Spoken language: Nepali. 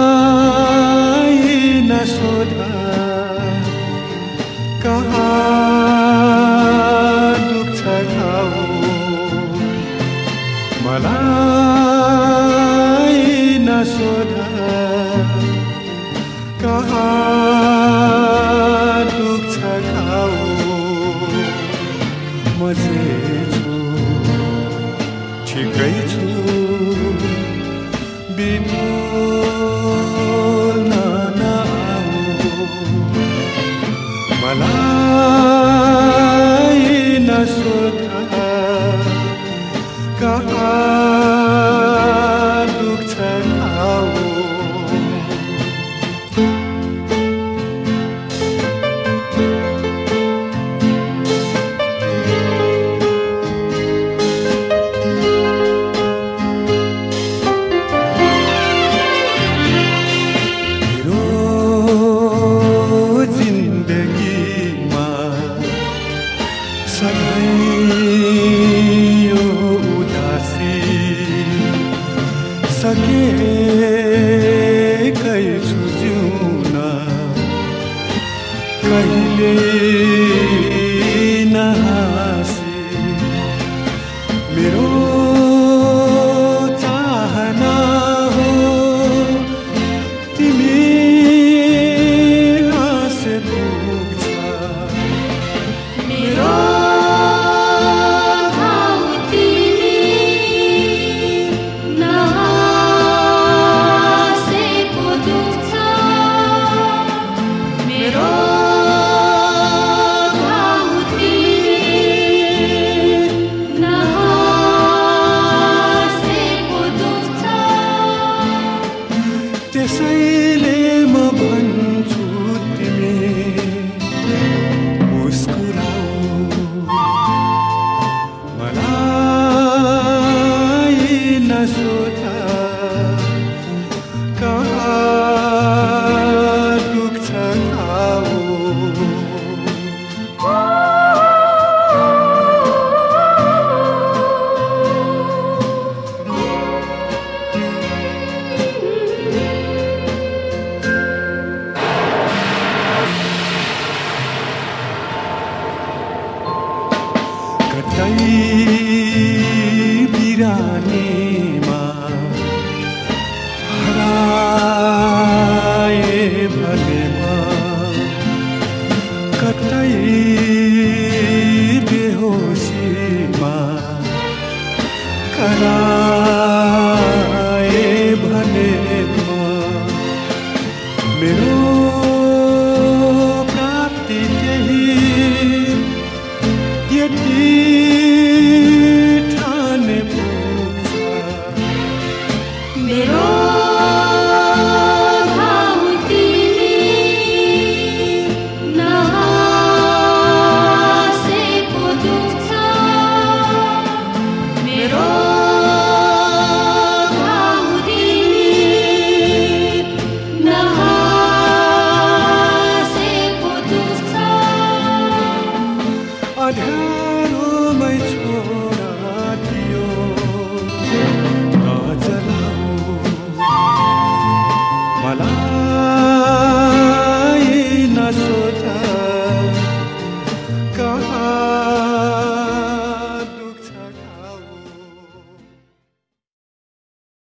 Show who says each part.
Speaker 1: मलाई नसोधा कहाँ खाऊ मलाई नसोधा कहाँ दुख्छ खाऊ म ठिकै छु। Binul na naaw Malay सधैँ यो उदासी। सकेकै छु जिउन कहिले dili खरा